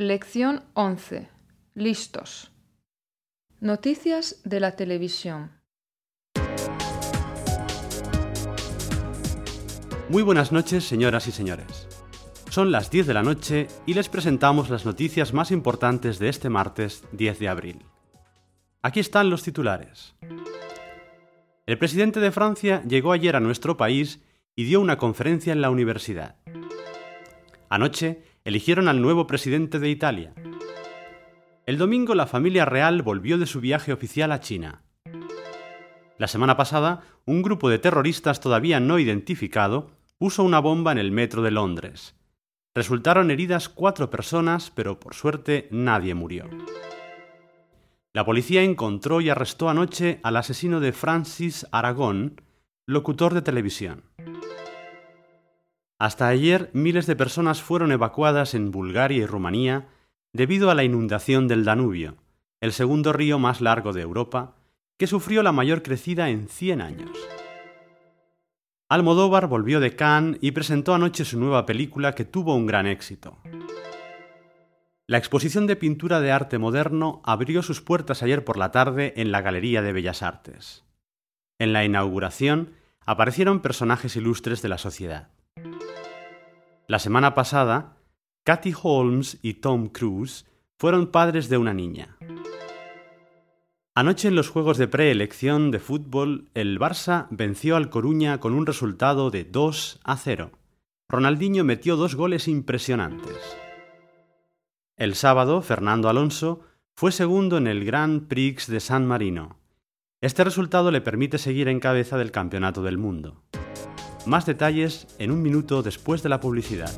Lección 11. Listos. Noticias de la televisión. Muy buenas noches, señoras y señores. Son las 10 de la noche y les presentamos las noticias más importantes de este martes 10 de abril. Aquí están los titulares. El presidente de Francia llegó ayer a nuestro país y dio una conferencia en la universidad. Anoche eligieron al nuevo presidente de Italia. El domingo la familia real volvió de su viaje oficial a China. La semana pasada, un grupo de terroristas todavía no identificado puso una bomba en el metro de Londres. Resultaron heridas cuatro personas, pero por suerte nadie murió. La policía encontró y arrestó anoche al asesino de Francis Aragón, locutor de televisión. Hasta ayer miles de personas fueron evacuadas en Bulgaria y Rumanía debido a la inundación del Danubio, el segundo río más largo de Europa, que sufrió la mayor crecida en 100 años. Almodóvar volvió de Cannes y presentó anoche su nueva película que tuvo un gran éxito. La exposición de pintura de arte moderno abrió sus puertas ayer por la tarde en la Galería de Bellas Artes. En la inauguración aparecieron personajes ilustres de la sociedad. La semana pasada, Kathy Holmes y Tom Cruise fueron padres de una niña. Anoche en los juegos de preelección de fútbol, el Barça venció al Coruña con un resultado de 2 a 0. Ronaldinho metió dos goles impresionantes. El sábado, Fernando Alonso fue segundo en el Grand Prix de San Marino. Este resultado le permite seguir en cabeza del Campeonato del Mundo. Más detalles en un minuto después de la publicidad.